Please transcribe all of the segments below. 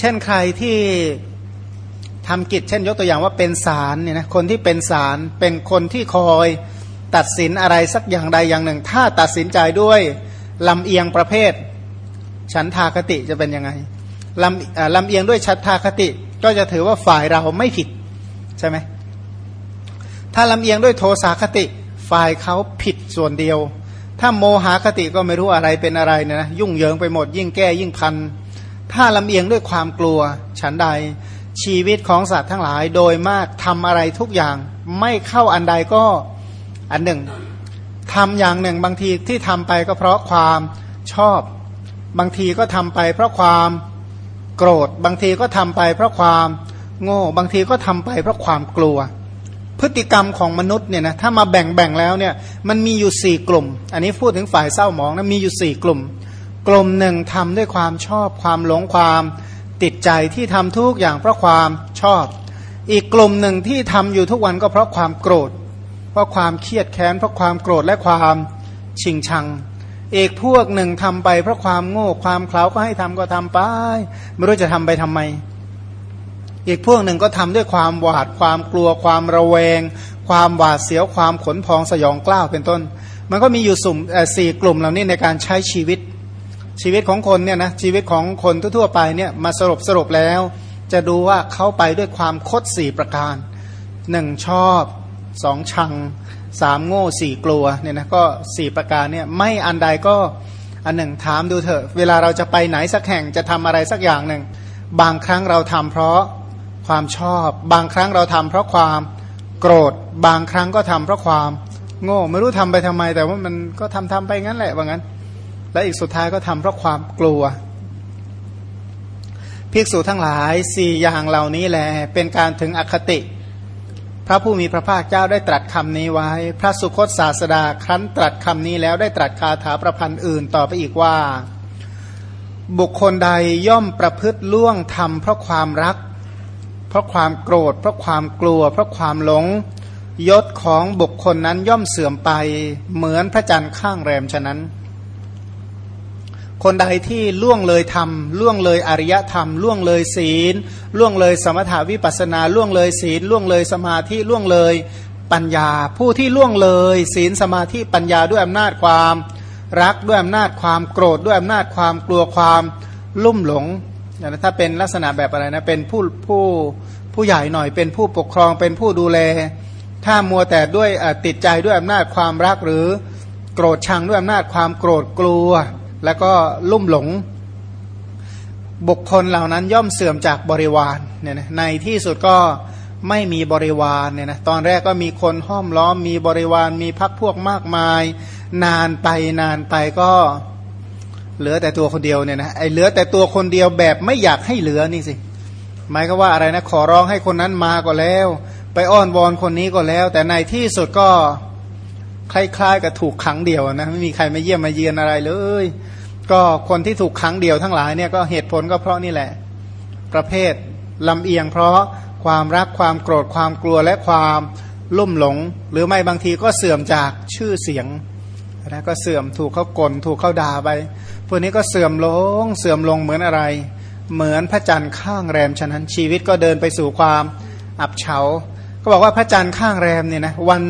เช่นใครที่ทำกิจ เช่นยกตัวอย่างว่าเป็นศาลเนี่ยนะคนที่เป็นศาลเป็นคนที่คอยตัดสินอะไรสักอย่างใดอย่างหนึ่ง ถ้าตัดสินใจด้วยลำเอียงประเภท ฉันทากติจะเป็นยังไงลำลำเอียงด้วยชันทาคติ ก็จะถือว่าฝ่ายเราไม่ผิดใช่ไหมถ้าลำเอียงด้วยโทสาคติ ฝ่ายเขาผิดส่วนเดียว ถ้าโมหาคติก็ไม่รู้อะไรเป็นอะไรเนี่ยนะยุ่งเหยิงไปหมดยิ่งแก้ยิ่งพัน ถ้าลำเอียงด้วยความกลัว ฉันใด ชีวิตของสัตว์ทั้งหลายโดยมากทำอะไรทุกอย่างไม่เข้าอันใดก็อันหนึ่งทำอย่างหนึ่งบางทีที่ทำไปก็เพราะความชอบ บางทีก็ทำไปเพราะความโกรธ บางทีก็ทำไปเพราะความโง่ บางทีก็ทำไปเพราะความกลัว พฤติกรรมของมนุษย์เนี่ยนะถ้ามาแบ่งแบ่งแล้วเนี่ยมันมีอยู่สี่กลุ่ม อันนี้พูดถึงฝ่ายเศร้าหมองนะมีอยู่สี่กลุ่ม กลุ่มหนึ่งทำด้วยความชอบความหลงความติดใจที่ทำทุกอย่างเพราะความชอบ อีกกลุ่มหนึ่งที่ทำอยู่ทุกวันก็เพราะความโกรธ เพราะความเครียดแค้นเพราะความโกรธและความชิงชังเอกพวกหนึ่งทำไปเพราะความโง่ความเคล้าก็ให้ทำก็ทำไปไม่รู้จะทำไปทำไม อีกพวกหนึ่งก็ทำด้วยความหวาดความกลัวความระแวง ความหวาดเสียวความขนพองสยองกล้าวเป็นต้น มันก็มีอยู่สุ่มสี่กลุ่มเหล่านี้ในการใช้ชีวิต ชีวิตของคนเนี่ยนะชีวิตของคนทั่วๆไปเนี่ยมาสรุปสรุปแล้ว จะดูว่าเขาไปด้วยความคดสี่ประการหนึ่งชอบสองชังสามโง่สี่กลัวเนี่ยนะก็สี่ประการเนี่ยไม่อันใดก็อันหนึ่งถามดูเถอะเวลาเราจะไปไหนสักแห่งจะทำอะไรสักอย่างหนึ่ง บางครั้งเราทำเพราะความชอบ บางครั้งเราทำเพราะความโกรธ บางครั้งก็ทำเพราะความโง่ ไม่รู้ทำไปทำไม แต่ว่ามันก็ทำทำไปงั้นแหละว่างั้น และอีกสุดท้ายก็ทำเพราะความกลัว ภิกษุทั้งหลายสี่อย่างเหล่านี้แหละเป็นการถึงอคติ พระผู้มีพระภาคเจ้าได้ตรัสคำนี้ไว้ พระสุคตศาสดาครั้นตรัสคำนี้แล้วได้ตรัสคาถาประพันธ์อื่นต่อไปอีกว่า บุคคลใดย่อมประพฤติล่วงทำเพราะความรัก เพราะความโกรธ เพราะความกลัว เพราะความหลงยศของบุคคลนั้นย่อมเสื่อมไปเหมือนพระจันทร์ข้างแรมฉะนั้น คนใดที่ล่วงเลยธรรมล่วงเลยอริยธรรม ล่วงเลยศีล ล่วงเลยสมถาวิปัสนา ล่วงเลยศีล ล่วงเลยสมาธิล่วงเลยปัญญา ผู้ที่ล่วงเลยศีลสมาธิปัญญาด้วยอำนาจความรักด้วยอำนาจความโกรธด้วยอำนาจความกลัวความลุ่มหลงถ้าเป็นลักษณะแบบอะไรนะเป็นผู้ผู้ผู้ใหญ่หน่อยเป็นผู้ปกครองเป็นผู้ดูแล ถ้ามัวแต่ด้วยติดใจด้วยอำนาจความรักหรือโกรธชังด้วยอำนาจความโกรธกลัว แล้วก็ลุ่มหลงบุคคลเหล่านั้นย่อมเสื่อมจากบริวารเนี่ยนะในที่สุดก็ไม่มีบริวารเนี่ยนะตอนแรกก็มีคนห้อมล้อมมีบริวารมีพักพวกมากมาย นานไปนานไปก็เหลือแต่ตัวคนเดียวเนี่ยนะไอ้เหลือแต่ตัวคนเดียวแบบไม่อยากให้เหลือนี่สิหมายก็ว่าอะไรนะขอร้องให้คนนั้นมาก็แล้ว ไปอ้อนวอนคนนี้ก็แล้ว แต่ในที่สุดก็ คล้ายๆกับถูกขังเดียวนะไม่มีใครมาเยี่ยมมาเยียนอะไรเลย ก็คนที่ถูกขังเดียวทั้งหลายเนี่ยก็เหตุผลก็เพราะนี่แหละ ประเภทลำเอียง เพราะความรักความโกรธความกลัวและความลุ่มหลง หรือไม่บางทีก็เสื่อมจากชื่อเสียงนะก็เสื่อมถูกเขากลถูกเขาด่าไปพวกนี้ก็เสื่อมลงเสื่อมลงเหมือนอะไร เหมือนพระจันทร์ข้างแรมฉะนั้นชีวิตก็เดินไปสู่ความอับเฉา ก็บอกว่าพระจันทร์ข้างแรมเนี่ยนะวัน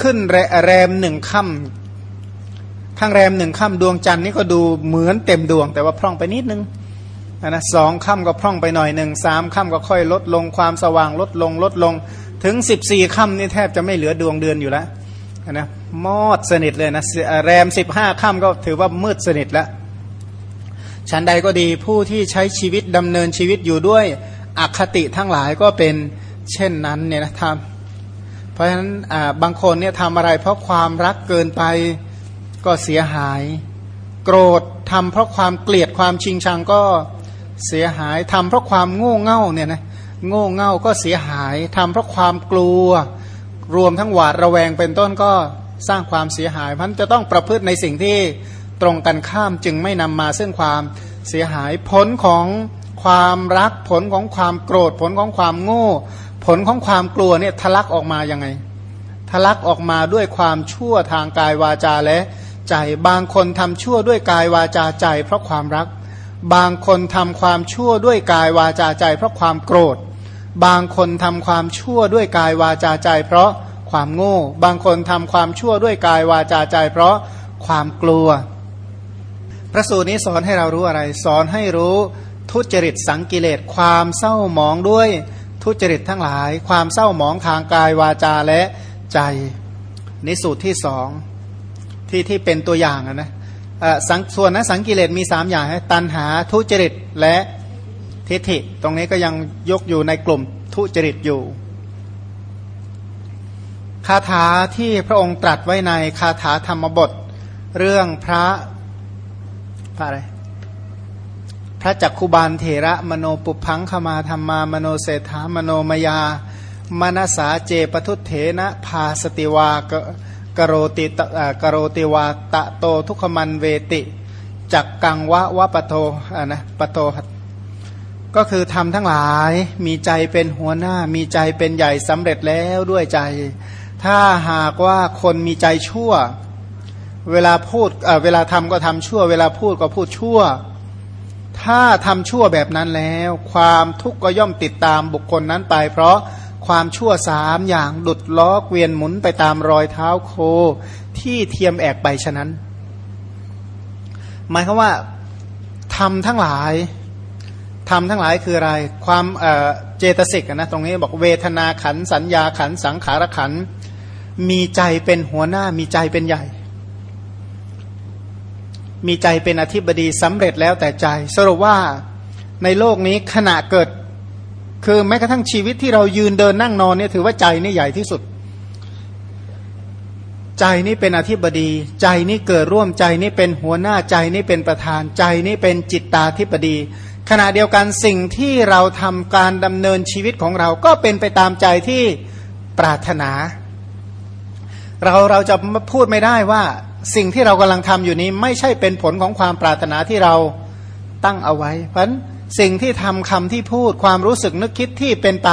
ขึ้นแรมหนึ่งค่ำข้างแรมหนึ่งค่ำดวงจันทร์นี่ก็ดูเหมือนเต็มดวง แต่ว่าพร่องไปนิดนึงนะสองค่ำก็พร่องไปหน่อยหนึ่งสามค่ำก็ค่อยลดลงความสว่างลดลงลดลงถึงสิบสี่ค่ำนี่แทบจะไม่เหลือดวงเดือนอยู่แล้วนะมอดสนิทเลยนะแรมสิบห้าค่ำก็ถือว่ามืดสนิทแล้วชั้นใดก็ดีผู้ที่ใช้ชีวิตดำเนินชีวิตอยู่ด้วยอคติทั้งหลายก็เป็นเช่นนั้นเนี่ยนะทำ เพราะฉะนั้นบางคนเนี่ยทำอะไรเพราะความรักเกินไปก็เสียหาย โกรธทำเพราะความเกลียดความชิงชังก็เสียหายทำเพราะความโง่เง่าเนี่ยนะโง่เง่าก็เสียหายทำเพราะความกลัว รวมทั้งหวาดระแวงเป็นต้นก็สร้างความเสียหายมันจะต้องประพฤติในสิ่งที่ตรงกันข้ามจึงไม่นำมาซึ่งความเสียหายผลของความรักผลของความโกรธผลของความโง่ ผลของความกลัวเนี่ยทะลักออกมายังไง ทะลักออกมาด้วยความชั่วทางกายวาจาและใจ บางคนทำชั่วด้วยกายวาจาใจ เพราะความรัก บางคนทำความชั่วด้วยกายวาจาใจ เพราะความโกรธ บางคนทำความชั่วด้วยกายวาจาใจ เพราะความโง่ บางคนทำความชั่วด้วยกายวาจาใจ เพราะความกลัว พระสูตรนี้สอนให้เรารู้อะไร สอนให้รู้ทุจริตสังกิเลสความเศร้าหมองด้วย ทุจริตทั้งหลาย ความเศร้าหมองทางกายวาจาและใจนี่สูตรที่สองที่ที่เป็นตัวอย่างนะสังส่วนนะสังกิเลสมีสามอย่างตันหาทุจริตและทิฏฐิ ตรงนี้ก็ยังยกอยู่ในกลุ่มทุจริตอยู่ คาถาที่พระองค์ตรัสไว้ในคาถาธรรมบท เรื่องพระพระอะไร พระจักคุบาลเถระมโนปุพังขมาธรรมามโนเศรษฐามโนมยามนสาเจปทุเถนะพาสติวากกโรติกโรติวาตะโตทุกขมันเวติจักกังวะวะปะโทอ่านะปะโตก็คือทำทั้งหลายมีใจเป็นหัวหน้ามีใจเป็นใหญ่สำเร็จแล้วด้วยใจ ถ้าหากว่าคนมีใจชั่ว เวลาพูดเวลาทำก็ทำชั่ว เวลาพูดก็พูดชั่ว ถ้าทำชั่วแบบนั้นแล้ว ความทุกข์ก็ย่อมติดตามบุคคลนั้นไป เพราะความชั่วสามอย่างดุดล้อเกวียนหมุนไปตามรอยเท้าโค ที่เทียมแอกไปฉะนั้น หมายคือว่าทำทั้งหลายทำทั้งหลายคืออะไร ความเจตสิกนะตรงนี้บอกเวทนาขันสัญญาขันสังขารขันมีใจเป็นหัวหน้ามีใจเป็นใหญ่ มีใจเป็นอธิบดีสำเร็จแล้วแต่ใจ สรุปว่าในโลกนี้ขณะเกิด คือแม้กระทั่งชีวิตที่เรายืนเดินนั่งนอนเนี่ยถือว่าใจนี่ใหญ่ที่สุด ใจนี่เป็นอธิบดี ใจนี่เกิดร่วมใจนี่เป็นหัวหน้าใจนี่เป็นประธานใจนี่เป็นจิตตาธิบดี ขณะเดียวกันสิ่งที่เราทำการดำเนินชีวิตของเราก็เป็นไปตามใจที่ปรารถนา เราเราจะพูดไม่ได้ว่าสิ่งที่เรากำลังทำอยู่นี้ไม่ใช่เป็นผลของความปรารถนาที่เราตั้งเอาไว้ เพราะสิ่งที่ทำคำที่พูดความรู้สึกนึกคิดที่เป็นไป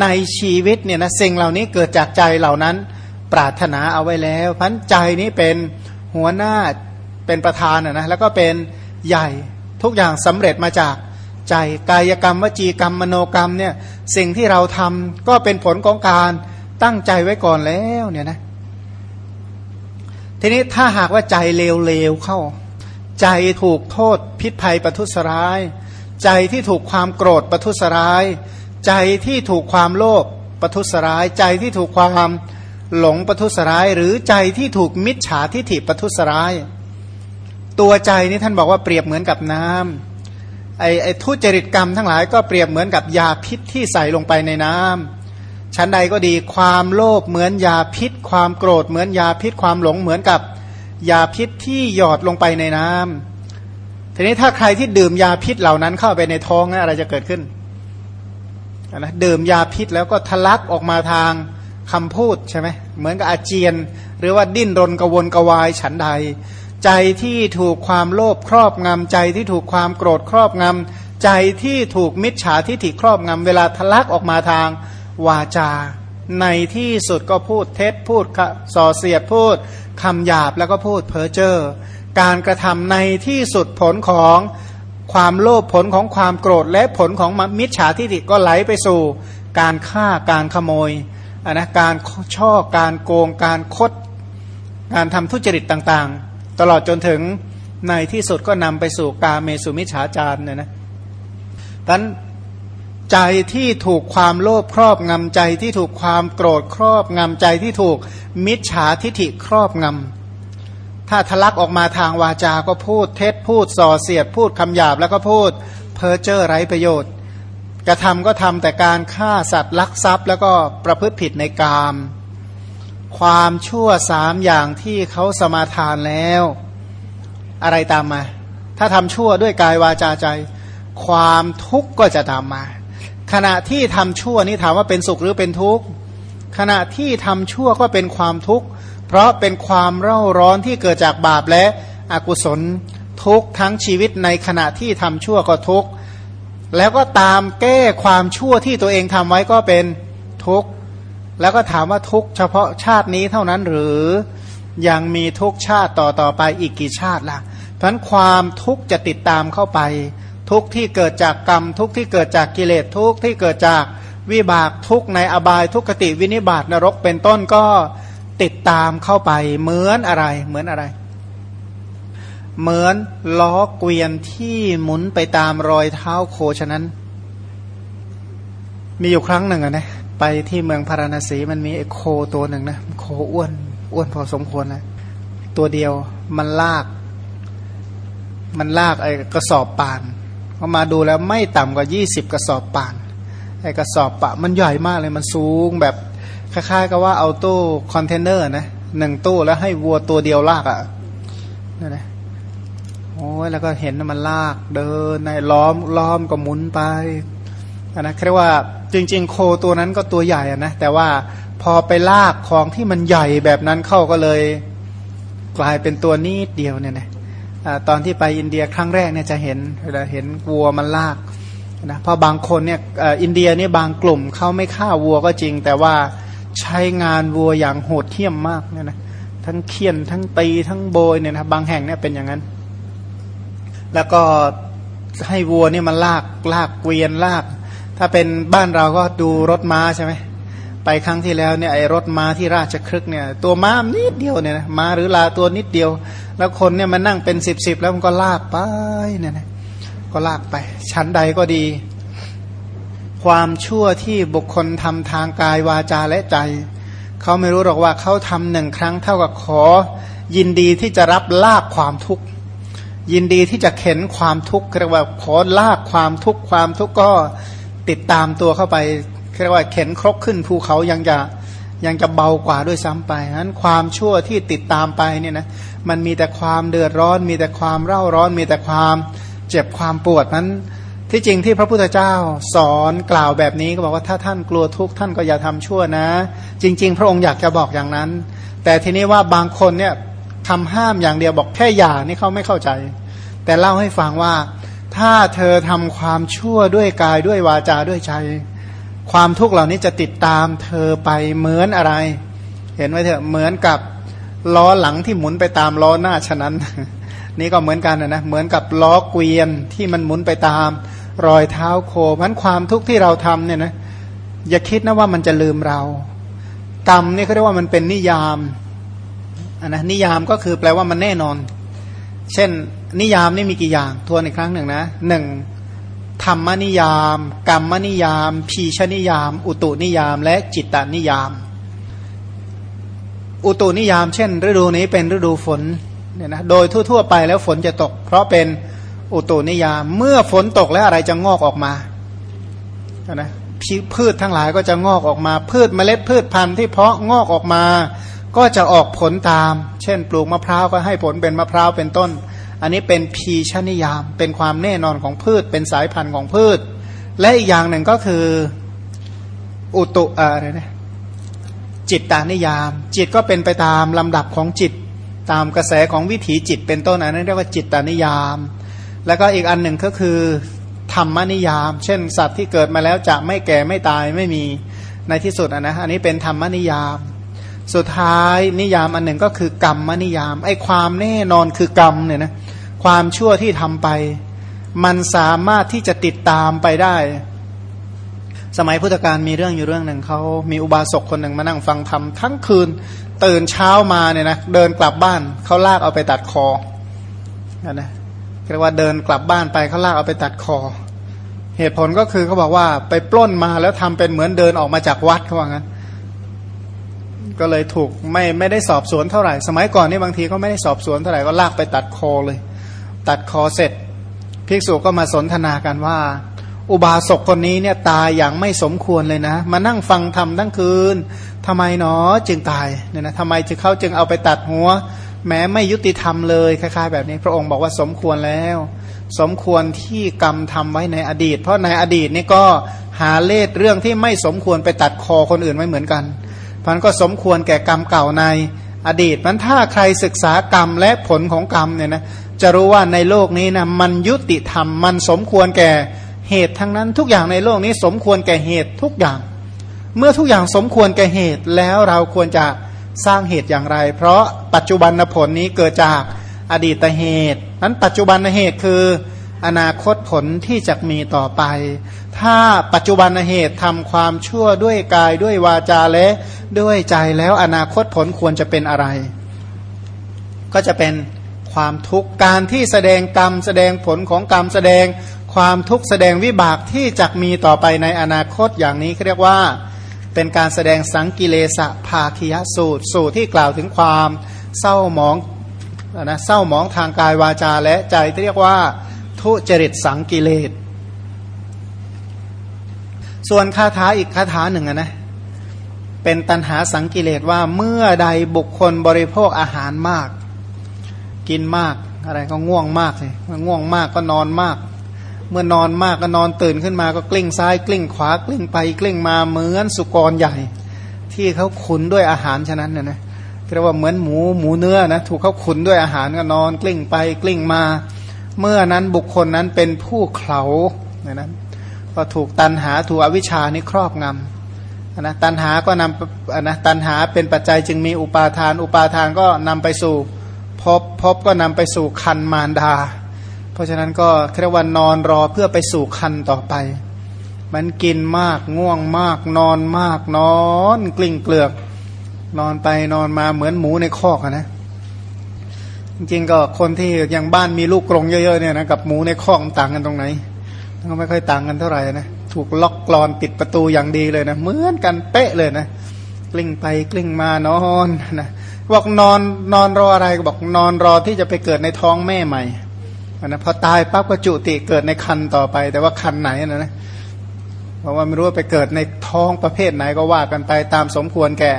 ในชีวิตเนี่ยนะสิ่งเหล่านี้เกิดจากใจเหล่านั้นปรารถนาเอาไว้แล้วพันใจนี้เป็นหัวหน้าเป็นประธานนะแล้วก็เป็นใหญ่ทุกอย่างสำเร็จมาจากใจกายกรรมวจีกรรมมโนกรรมเนี่ยสิ่งที่เราทำก็เป็นผลของการตั้งใจไว้ก่อนแล้วเนี่ยนะ ทีนี้ถ้าหากว่าใจเลวๆเข้า ใจถูกโทษพิษภัยประทุษร้าย ใจที่ถูกความโกรธประทุษร้าย ใจที่ถูกความโลภประทุษร้าย ใจที่ถูกความหลงประทุษร้าย หรือใจที่ถูกมิจฉาทิฐิประทุษร้าย ตัวใจนี่ท่านบอกว่าเปรียบเหมือนกับน้ำไอ้ไอ้ทุจริตกรรมทั้งหลายก็เปรียบเหมือนกับยาพิษที่ใส่ลงไปในน้ำ ชั้นใดก็ดีความโลภเหมือนยาพิษ ความโกรธเหมือนยาพิษ ความหลงเหมือนกับยาพิษที่หยอดลงไปในน้ำทีนี้ถ้าใครที่ดื่มยาพิษเหล่านั้นเข้าไปในท้องนะอะไรจะเกิดขึ้นนะดื่มยาพิษแล้วก็ทะลักออกมาทางคำพูดใช่ไหมเหมือนกับอาเจียน หรือว่าดิ้นรนกระวนกระวายฉันใด ใจที่ถูกความโลภครอบงำใจที่ถูกความโกรธครอบงำใจที่ถูกมิจฉาทิฐิครอบงำเวลาทะลักออกมาทาง วาจา ในที่สุดก็พูดเท็จพูดส่อเสียดพูดคำหยาบแล้วก็พูดเพ้อเจ้อการกระทำในที่สุดผลของความโลภผลของความโกรธและผลของมิจฉาทิฏฐิก็ไหลไปสู่ การฆ่าการขโมยนนะการช่อการโกงการคดการทำทุจริตต่างๆ ตลอดจนถึงในที่สุดก็นำไปสู่กาเมสุมิจฉาจารเนี่ยนะดัง ใจที่ถูกความโลภครอบงำใจที่ถูกความโกรธครอบงำใจที่ถูกมิจฉาทิฐิครอบงำถ้าทะลักออกมาทางวาจาก็พูดเท็จพูดส่อเสียด พูดคำหยาบแล้วก็พูดเพ้อเจ้อไร้ประโยชน์ กระทำก็ทำแต่การฆ่าสัตว์ลักทรัพย์ แล้วก็ประพฤติผิดในกาม ความชั่วสามอย่างที่เขาสมาทานแล้ว อะไรตามมา ถ้าทำชั่วด้วยกายวาจาใจ ความทุกข์ก็จะตามมา ขณะที่ทำชั่วนี่ถามว่าเป็นสุขหรือเป็นทุกข์ขณะที่ทำชั่วก็เป็นความทุกข์เพราะเป็นความเร่าร้อนที่เกิดจากบาปและอกุศลทุกทั้งชีวิตในขณะที่ทำชั่วก็ทุกแล้วก็ตามแก้ความชั่วที่ตัวเองทำไว้ก็เป็นทุกข์แล้วก็ถามว่าทุกเฉพาะชาตินี้เท่านั้นหรือยังมีทุกชาติต่อต่อไปอีกกี่ชาติล่ะเพราะนั้นความทุกข์จะติดตามเข้าไป ทุกข์ที่เกิดจากกรรม ทุกข์ที่เกิดจากกิเลสทุกข์ที่เกิดจากวิบากทุกข์ในอบายทุกขติวินิบาตนรกเป็นต้นก็ติดตามเข้าไปเหมือนอะไรเหมือนอะไร เหมือนล้อเกวียนที่หมุนไปตามรอยเท้าโคฉะนั้น มีอยู่ครั้งหนึ่งอะนะไปที่เมืองพาราณสีมันมีไอ้โคตัวหนึ่งนะโคอ้วนอ้วนพอสมควรนะตัวเดียวมันลาก มันลากไอ้กระสอบป่าน พอมาดูแล้วไม่ต่ำกว่ายี่สิบกระสอบป่านไอ้กระสอบป่านมันใหญ่มากเลยมันสูงแบบคล้ายๆกับว่าเอาตู้คอนเทนเนอร์นะหนึ่งตู้แล้วให้วัวตัวเดียวลากอะ่ะนั่นแหละโอ้ยแล้วก็เห็นมันลากเดินในล้อมล้อมก็หมุนไปนะเรียกว่าจริง ๆ โคตัวนั้นก็ตัวใหญ่นะแต่ว่าพอไปลากของที่มันใหญ่แบบนั้นเข้าก็เลย กลายเป็นตัวนิดเดียวเนี่ยนะ ตอนที่ไปอินเดียครั้งแรกเนี่ยจะเห็นเห็นวัวมันลากนะเพราะบางคนเนี่ยอินเดียนี่บางกลุ่มเขาไม่ฆ่าวัวก็จริง แต่ว่าใช้งานวัวอย่างโหดเหี้ยมมากเนี่ยนะทั้งเคี่ยนทั้งตีทั้งโบยเนี่ยนะบางแห่งเนี่ยเป็นอย่างนั้น แล้วก็ให้วัวเนี่ยมันลากลากเกวียนลาก ถ้าเป็นบ้านเราก็ดูรถม้าใช่ไหม ไปครั้งที่แล้วเนี่ยไอ้รถม้าที่ราชครึกเนี่ยตัวม้านิดเดียวเนี่ยนะม้าหรือลาตัวนิดเดียว แล้วคนเนี่ยมันนั่งเป็นสิบสิบแล้วมันก็ลากไปเนี่ยนะก็ลากไป ชั้นใดก็ดี ความชั่วที่บุคคลทำทางกายวาจาและใจ เขาไม่รู้หรอกว่าเขาทำหนึ่งครั้งเท่ากับขอ ยินดีที่จะรับลากความทุกข์ยินดีที่จะเข็นความทุกข์เรียกว่าขอลากความทุกข์ความทุกข์ก็ติดตามตัวเข้าไป เรียกว่าเข็นครกขึ้นภูเขายังจะยังจะเบากว่าด้วยซ้ำไปนั้นความชั่วที่ติดตามไปเนี่ยนะมันมีแต่ความเดือดร้อน มีแต่ความเร่าร้อน มีแต่ความเจ็บความปวดนั้นที่จริงที่พระพุทธเจ้าสอนกล่าวแบบนี้ก็บอกว่าถ้าท่านกลัวทุกข์ท่านก็อย่าทำชั่วนะ จริง ๆ พระองค์อยากจะบอกอย่างนั้น แต่ทีนี้ว่าบางคนเนี่ยทำห้ามอย่างเดียวบอกแค่อย่านี่เขาไม่เข้าใจ แต่เล่าให้ฟังว่า ถ้าเธอทำความชั่วด้วยกายด้วยวาจาด้วยใจ ความทุกข์เหล่านี้จะติดตามเธอไปเหมือนอะไร เห็นไว้เถอะเหมือนกับล้อหลังที่หมุนไปตามล้อหน้าฉะนั้น นี่ก็เหมือนกันนะเหมือนกับล้อเกวียนที่มันหมุนไปตาม รอยเท้าโคเพราะความทุกข์ที่เราทำเนี่ยนะอย่าคิดนะว่ามันจะลืมเรา กรรมนี่เขาเรียกว่ามันเป็นนิยามนนะนิยามก็คือแปลว่ามันแน่นอน เช่น นิยามนี่มีกี่อย่างทวนอีกครั้งหนึ่งนะหนึ่ง ธรรมนิยาม กรรมนิยาม พีชนิยาม อุตุนิยาม และจิตตนิยาม อุตุนิยาม เช่น ฤดูนี้เป็นฤดูฝนเนี่ยนะโดยทั่ว ๆ ไปแล้วฝนจะตก เพราะเป็นอุตุนิยาม เมื่อฝนตกแล้วอะไรจะงอกออกมานะพืชทั้งหลายก็จะงอกออกมา พืชเมล็ดพืชพันธุ์ที่เพาะงอกออกมา ก็จะออกผลตาม เช่น ปลูกมะพร้าวก็ให้ผลเป็นมะพร้าวเป็นต้น อันนี้เป็นพีชนิยาม เป็นความแน่นอนของพืช เป็นสายพันธุ์ของพืช และอีกอย่างหนึ่งก็คืออุตุอะไรนะจิตตานิยาม จิตก็เป็นไปตามลำดับของจิต ตามกระแสของวิถีจิตเป็นต้นอันนั้นเรียกว่าจิตตานิยาม แล้วก็อีกอันหนึ่งก็คือธรรมนิยาม เช่น สัตว์ที่เกิดมาแล้วจะไม่แก่ไม่ตายไม่มีในที่สุดนะอันนี้เป็นธรรมนิยาม สุดท้ายนิยามอันหนึ่งก็คือกรรมมนิยาม ไอ้ความแน่นอนคือกรรมเนี่ยนะความชั่วที่ทำไป มันสามารถที่จะติดตามไปได้ สมัยพุทธกาลมีเรื่องอยู่เรื่องหนึ่งเขามีอุบาสกคนหนึ่งมานั่งฟังธรรมทั้งคืน ตื่นเช้ามาเนี่ยนะเดินกลับบ้านเขาลากเอาไปตัดคอนะนะเรียกว่าเดินกลับบ้านไปเขาลากเอาไปตัดคอ เหตุผลก็คือเขาบอกว่าไปปล้นมาแล้วทำเป็นเหมือนเดินออกมาจากวัดเขาว่างั้น ก็เลยถูกไม่ไม่ได้สอบสวนเท่าไหร่ สมัยก่อนนี่บางทีก็ไม่ได้สอบสวนเท่าไหร่ก็ลากไปตัดคอเลย ตัดคอเสร็จ ภิกษุก็มาสนทนากันว่า อุบาสกคนนี้เนี่ยตายอย่างไม่สมควรเลยนะ มานั่งฟังธรรมทั้งคืนทำไมเนาะจึงตายเนี่ยนะทำไมจึงเขาจึงเอาไปตัดหัว แม้ไม่ยุติธรรมเลยคล้ายๆ แบบนี้พระองค์บอกว่าสมควรแล้ว สมควรที่กรรมทำไว้ในอดีต เพราะในอดีตนี่ก็หาเลสเรื่องที่ไม่สมควรไปตัดคอคนอื่นไว้เหมือนกัน พันก็สมควรแก่กรรมเก่าในอดีตมันถ้าใครศึกษากรรมและผลของกรรมเนี่ยนะจะรู้ว่าในโลกนี้นะมันยุติธรรมมันสมควรแก่เหตุทั้งนั้นทุกอย่างในโลกนี้สมควรแก่เหตุทุกอย่าง เมื่อทุกอย่างสมควรแก่เหตุแล้วเราควรจะสร้างเหตุอย่างไร เพราะปัจจุบันผลนี้เกิดจากอดีตเหตุนั้นปัจจุบันเหตุคือ อนาคตผลที่จะมีต่อไป ถ้าปัจจุบันเหตุทำความชั่วด้วยกายด้วยวาจาและด้วยใจแล้วอนาคตผลควรจะเป็นอะไร ก็จะเป็นความทุกข์การที่แสดงกรรม แสดงผลของกรรมแสดงความทุกข์แสดงวิบากที่จะมีต่อไปในอนาคตอย่างนี้เรียกว่าเป็นการแสดงสังกิเลสภาคิยสูตร สูตรที่กล่าวถึงความเศร้าหมองนะเศร้าหมองทางกายวาจาและใจเรียกว่า ทุจริตสังกิเลส ส่วนคาถาอีกคาถาหนึ่งนะเป็นตันหาสังกิเลสว่าเมื่อใดบุคคลบริโภคอาหารมาก กินมากอะไรก็ง่วงมากเลยง่วงมากก็นอนมาก เมื่อนอนมากก็นอนตื่นขึ้นมาก็กลิ้งซ้ายกลิ้งขวากลิ้งไปกลิ้งมาเหมือนสุกรใหญ่ ที่เขาขุนด้วยอาหารฉะนั้นเนี่ยนะเรียกว่าเหมือนหมูหมูเนื้อนะถูกเขาขุนด้วยอาหารก็นอนกลิ้งไปกลิ้งมา เมื่อนั้นบุคคลนั้นเป็นผู้เขาเนี่ยนะ ก็ถูกตันหาถูกอวิชานี่ครอบงำนะตันหาก็นำนะตันหาเป็นปัจจัยจึงมีอุปาทาน อุปาทานก็นำไปสู่พบพบก็นำไปสู่คันมารดา เพราะฉะนั้นก็เรียกว่านอนรอเพื่อไปสู่คันต่อไป มันกินมากง่วงมากนอนมากนอน กลิ้งเกลือก นอนไปนอนมาเหมือนหมูในคอกนะจริงๆก็คนที่อยังบ้านมีลูกกรงเยอะๆเนี่ยนะกับหมูในคอกต่างกันตรงไหน ก็ไม่ค่อยต่างกันเท่าไหร่นะถูกล็อกกรอนปิดประตูอย่างดีเลยนะเหมือนกันเป๊ะเลยนะกลิ้งไปกลิ้งมานอนนะบอกนอนนอนรออะไรบอกนอนรอที่จะไปเกิดในท้องแม่ใหม่นะพอตายปั๊บก็จุติเกิดในคันต่อไป แต่ว่าคันไหนนะนะเพราะว่าไม่รู้ว่าไปเกิดในท้องประเภทไหนก็ว่ากันไปตามสมควรแก่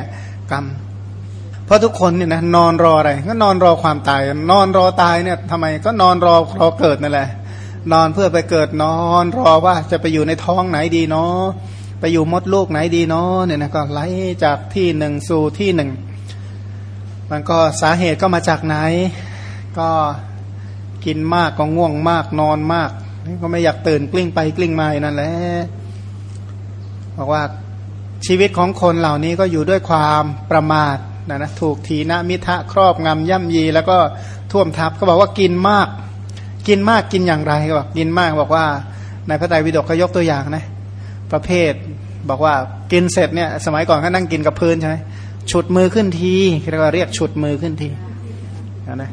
กรรม เพราะทุกคนเนี่ยนะนอนรออะไรก็นอนรอความตาย นอนรอตายเนี่ยทำไมก็นอนรอรอเกิดนั่นแหละ นอนเพื่อไปเกิดนอน รอว่าจะไปอยู่ในท้องไหนดีเนาะไปอยู่มดลูกไหนดีเนาะเนี่ยนะก็ไหลจากที่หนึ่งสู่ที่หนึ่งมันก็สาเหตุก็มาจากไหน ก็กินมากก็ง่วงมากนอนมากก็ไม่อยากตื่นกลิ้งไปกลิ้งมานั่นแหละบอกว่าชีวิตของคนเหล่านี้ก็อยู่ด้วยความประมาทนะนะถูกทีนะมิทะครอบงำย่ำยี แล้วก็ท่วมทับก็บอกว่ากินมาก กินมากกินอย่างไรบอกกินมากบอกว่าในพระไตรปิฎกก็ยกตัวอย่างนะ ประเภทบอกว่ากินเสร็จเนี่ย สมัยก่อนเขานั่งกินกับพื้นใช่ไหมฉุดมือขึ้นทีเรียกว่าเรียกฉุดมือขึ้นทีนะ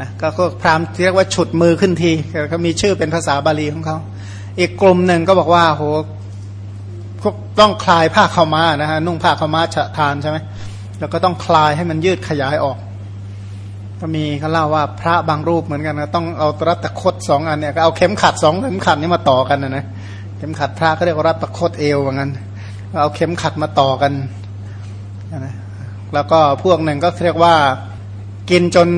นะก็พรามเรียกว่าฉุดมือขึ้นทีเขามีชื่อเป็นภาษาบาลีของเขาอีกกลุ่มหนึ่งก็บอกว่าโหต้องคลายผ้าเข้ามานะฮะนุ่งผ้าเข้ามาฉะทานใช่ไหมแล้วก็ต้องคลายให้มันยืดขยายออก ก็มีเขาเล่าว่าพระบางรูปเหมือนกันนะต้องเอารัตคดสองอันเนี่ยก็เอาเข็มขัดสองเข็มขัดนี้มาต่อกันนะนะเข็มขัดพระก็เรียกว่ารัตคดเอวเหมือนกันเอาเข็มขัดมาต่อกันนะแล้วก็พวกหนึ่งก็เรียกว่ากินจน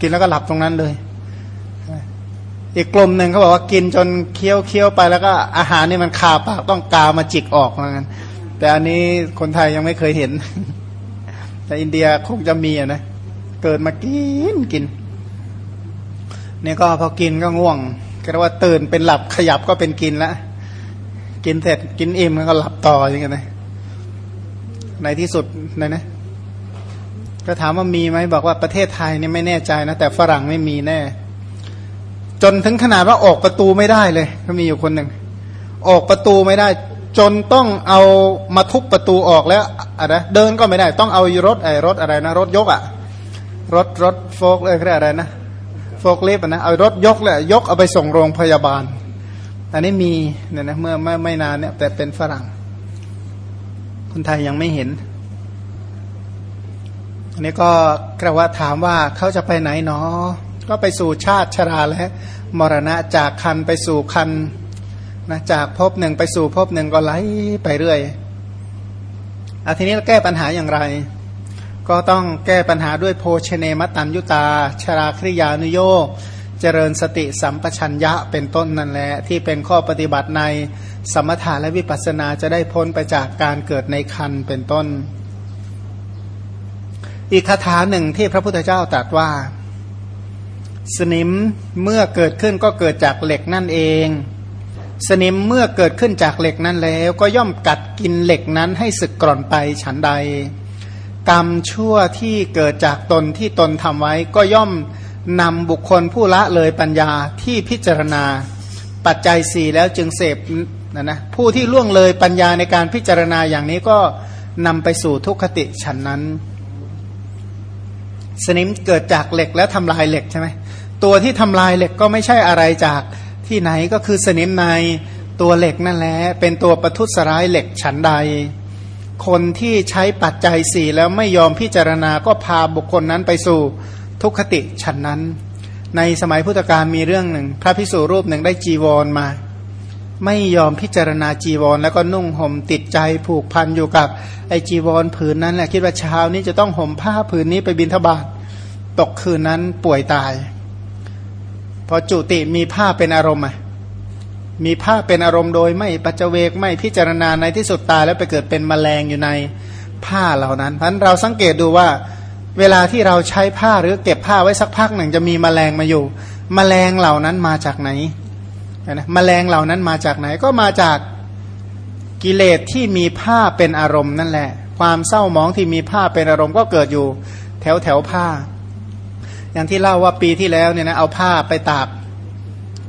กินแล้วก็หลับตรงนั้นเลย อีกกลุ่มหนึ่งเขาบอกว่ากินจนเคี้ยวเคี้ยวไปแล้วก็อาหารนี่มันคาปากต้องกามาจิกออกเหมือนกันแต่อันนี้คนไทยยังไม่เคยเห็น แต่อินเดียคงจะมีนะ เกิดมากินกินนี่ก็พอกินก็ง่วงก็เรียกว่าตื่นเป็นหลับขยับก็เป็นกินล้วกินเสร็จกินอิ่มแล้วก็หลับต่ออย่างเงี้ยนะในที่สุดนะนะก็ถามว่ามีไหมบอกว่าประเทศไทยนี่ไม่แน่ใจนะแต่ฝรั่งไม่มีแน่ จนถึงขนาดว่าออกประตูไม่ได้เลย ก็มีอยู่คนหนึ่งออกประตูไม่ได้ จนต้องเอามาทุบประตูออกแล้วอะไรเดินก็ไม่ได้ ต้องเอารถไอ้รถอะไรนะรถยกอะ รถรถโฟกเลยเรียกอะไรนะโฟกเลฟนะเอารถยกเลยยกเอาไปส่งโรงพยาบาล อันนี้มีเนี่ยนะเมื่อไม่ไม่นานเนี่ยแต่เป็นฝรั่ง คนไทยยังไม่เห็น อันนี้ก็กระว่าถามว่าเขาจะไปไหนเนาะก็ไปสู่ชาติชราและมรณะจากคันไปสู่คันนะจากภพหนึ่งไปสู่ภพหนึ่งก็ไหลไปเรื่อยอาทีนี้แก้ปัญหาอย่างไร ก็ต้องแก้ปัญหาด้วยโภชเนมตันยุตา ชราคริยานุโยเจริญสติสัมปชัญญะเป็นต้นนั่นแหละที่เป็นข้อปฏิบัติในสมถะและวิปัสสนาจะได้พ้นไปจากการเกิดในคันเป็นต้น อีกคาถาหนึ่งที่พระพุทธเจ้าตรัสว่า สนิมเมื่อเกิดขึ้นก็เกิดจากเหล็กนั่นเอง สนิมเมื่อเกิดขึ้นจากเหล็กนั้นแล้ว ก็ย่อมกัดกินเหล็กนั้นให้สึกกร่อนไปฉันใด กรรมชั่วที่เกิดจากตนที่ตนทำไว้ ก็ย่อมนำบุคคลผู้ละเลยปัญญาที่พิจารณา ปัจจัยสี่แล้วจึงเสพนะนะผู้ที่ล่วงเลยปัญญาในการพิจารณาอย่างนี้ก็นำไปสู่ทุกขติฉันนั้น สนิมเกิดจากเหล็กแล้วทำลายเหล็กใช่ไหมตัวที่ทำลายเหล็กก็ไม่ใช่อะไรจากที่ไหนก็คือสนิมในตัวเหล็กนั่นแหละเป็นตัวประทุษร้ายเหล็กฉันใด คนที่ใช้ปัจจัยสี่แล้วไม่ยอมพิจารณาก็พาบุคคลนั้นไปสู่ทุกขติฉันนั้น ในสมัยพุทธกาลมีเรื่องหนึ่ง พระพิสุรูปหนึ่งได้จีวรมา ไม่ยอมพิจารณาจีวร แล้วก็นุ่งห่มติดใจผูกพันอยู่กับไอจีวรผืนนั้นแหละคิดว่าเช้านี้จะต้องห่มผ้าผืนนี้ไปบินทบาทตกคืนนั้นป่วยตาย พอจุติมีผ้าเป็นอารมณ์อะ มีผ้าเป็นอารมณ์โดยไม่ปัจเวกไม่พิจารณาในที่สุดตายแล้วไปเกิดเป็นมแมลงอยู่ในผ้าเหล่านั้นเพราะเราสังเกตดูว่าเวลาที่เราใช้ผ้าหรือเก็บผ้าไว้สักพักหนึ่งจะมีมแมลงมาอยู่มแมลงเหล่านั้นมาจากไหนนะมแมลงเหล่านั้นมาจากไหนก็มาจากกิเลสที่มีผ้าเป็นอารมณ์นั่นแหละ ความเศร้าหมองที่มีผ้าเป็นอารมณ์ก็เกิดอยู่แถวแถวผ้า อย่างที่เล่าว่าปีที่แล้วเนี่ยนะเอาผ้าไปตาก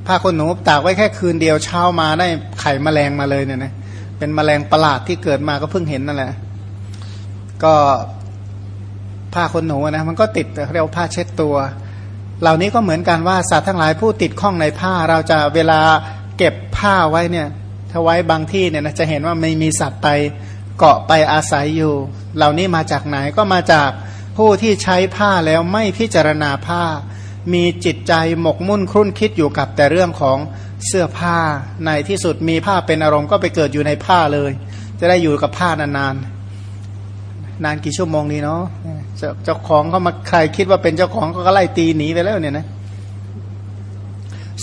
ผ้าคนหนูตากไว้แค่คืนเดียวเช้ามาได้ไข่แมลงมาเลยเนี่ยนะเป็นแมลงประหลาดที่เกิดมาก็เพิ่งเห็นนั่นแหละ ก็ผ้าคนหนูนะมันก็ติดเรียกผ้าเช็ดตัว เหล่านี้ก็เหมือนกันว่าสัตว์ทั้งหลายผู้ติดข้องในผ้าเราจะเวลาเก็บผ้าไว้เนี่ยถ้าไว้บางที่เนี่ยนะจะเห็นว่าไม่มีสัตว์ไปเกาะไปอาศัยอยู่ เหล่านี้มาจากไหนก็มาจากผู้ที่ใช้ผ้าแล้วไม่พิจารณาผ้า มีจิตใจหมกมุ่นครุ่นคิดอยู่กับแต่เรื่องของเสื้อผ้าในที่สุดมีผ้าเป็นอารมณ์ก็ไปเกิดอยู่ในผ้าเลย จะได้อยู่กับผ้านานๆนานกี่ชั่วโมงนี้เนาะเจ้าของเขามาใครคิดว่าเป็นเจ้าของก็ไล่ตีหนีไปแล้วเนี่ยนะ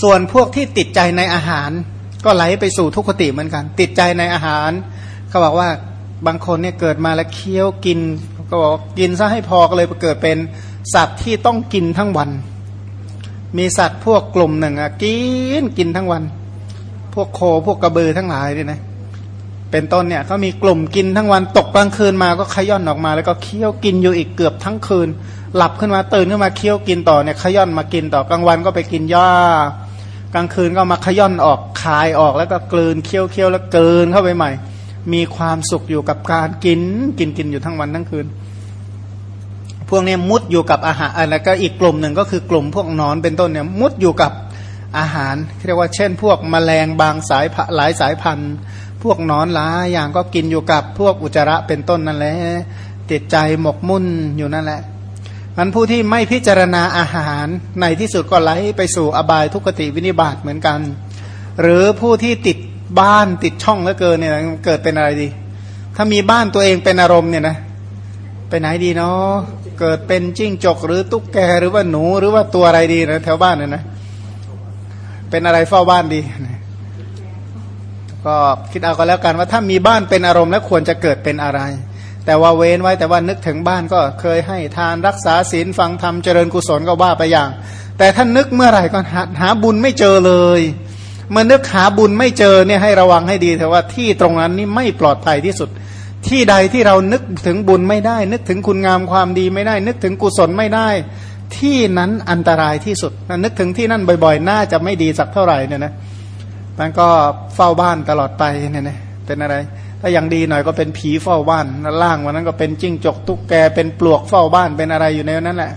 ส่วนพวกที่ติดใจในอาหาร ก็ไหลไปสู่ทุกขติเหมือนกัน ติดใจในอาหารเขาบอกว่าบางคนเนี่ยเกิดมาแล้วเคี้ยวกินก็บอกกินซะให้พอก็เลยเกิดเป็นสัตว์ที่ต้องกินทั้งวัน มีสัตว์พวกกลุ่มหนึ่งอะกินกินทั้งวัน พวกโคพวกกระเบือทั้งหลายนี่นะเป็นต้นเนี่ยเขามีกลุ่มกินทั้งวันตกกลางคืนมาก็ขย่อนออกมา แล้วก็เคี้ยวกินอยู่อีกเกือบทั้งคืน หลับขึ้นมาตื่นขึ้นมาเคี้ยวกินต่อเนี่ยขย่อนมากินต่อกลางวันก็ไปกินหญ้ากลางคืนก็มาขย่อนออกคายออกแล้วก็กลืนเคี้ยวเคี้ยวแล้วเกินเข้าไปใหม่ มีความสุขอยู่กับการกินกินกินอยู่ทั้งวันทั้งคืน พวกนี้มุดอยู่กับอาหารแล้วก็อีกกลุ่มหนึ่งก็คือกลุ่มพวกนอนเป็นต้นเนี่ยมุดอยู่กับอาหารเรียกว่าเช่น พวกมแมลงบางสายหลายสายพันธุ์ พวกนอนหลายอย่างก็กินอยู่กับพวกอุจจาระเป็นต้นนั่นแหละติดใจหมกมุ่นอยู่นั่นแหละมันผู้ที่ไม่พิจารณาอาหารในที่สุดก็ไหลไปสู่อบายทุกติวินิบาตเหมือนกัน หรือผู้ที่ติดบ้านติดช่องแล้วเกินเนี่ยเกิดเป็นอะไรดี ถ้ามีบ้านตัวเองเป็นอารมณ์เนี่ยนะ ไปไหนดีเนาะเกิดเป็นจิ้งจกหรือตุ๊กแกหรือว่าหนูหรือว่าตัวอะไรดีนะแถวบ้านเนี่ยนะ เป็นอะไรเฝ้าบ้านดี ก็คิดเอาก็แล้วกันว่าถ้ามีบ้านเป็นอารมณ์แล้วควรจะเกิดเป็นอะไร แต่ว่าเว้นไว้แต่ว่านึกถึงบ้านก็เคยให้ทานรักษาศีลฟังธรรมเจริญกุศลก็ว่าไปอย่าง แต่ถ้านึกเมื่อไหร่ก็หาบุญไม่เจอเลยเมื่อนึกหาบุญไม่เจอเนี่ยให้ระวังให้ดีแต่ว่าที่ตรงนั้นนี่ไม่ปลอดภัยที่สุด ที่ใดที่เรานึกถึงบุญไม่ได้ นึกถึงคุณงามความดีไม่ได้ นึกถึงกุศลไม่ได้ ที่นั้นอันตรายที่สุด นึกถึงที่นั่นบ่อยๆ น่าจะไม่ดีสักเท่าไหร่เนี่ยนะมันก็เฝ้าบ้านตลอดไปเนี่ยนะเป็นอะไร ถ้าอย่างดีหน่อยก็เป็นผีเฝ้าบ้านล่างวันนั้นก็เป็นจิ้งจกตุ๊กแกเป็นปลวกเฝ้าบ้านเป็นอะไรอยู่ในนั้นแหละ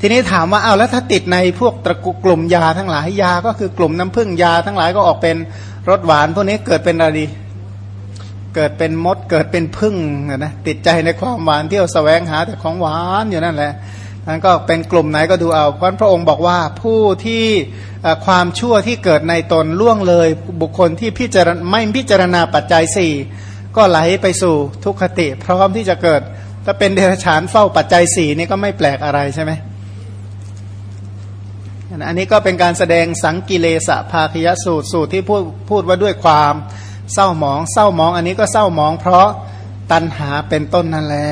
ทีนี้ถามว่าเอาแล้วถ้าติดในพวกตระกูลกลุ่มยาทั้งหลายยาก็คือกลุ่มน้ำผึ้งยาทั้งหลายก็ออกเป็นรสหวานพวกนี้เกิดเป็นอะไรดี เกิดเป็นมดเกิดเป็นพึ่งนะติดใจในความหวานเที่ยวสแสวงหาแต่ของหวานอยู่นั่นแหละนั้นก็เป็นกลุ่มไหนก็ดูเอาเพราะพระองค์บอกว่าผู้ที่ความชั่วที่เกิดในตนล่วงเลยบุคคลที่พิจารณาไม่พิจารณาปัจจัยสี่ก็ไหลไปสู่ทุกขติ พร้อมที่จะเกิด ถ้าเป็นเดรัจฉานเฝ้าปัจจัยสี่นี่ก็ไม่แปลกอะไรใช่ไหมอันนี้ก็เป็นการแสดงสังกิเลสภาคยสูตรสูตรที่พูดพูดว่าด้วยความ เศร้าหมอง เศร้าหมองอันนี้ก็เศร้าหมอง เพราะตัณหาเป็นต้นนั่นแหละ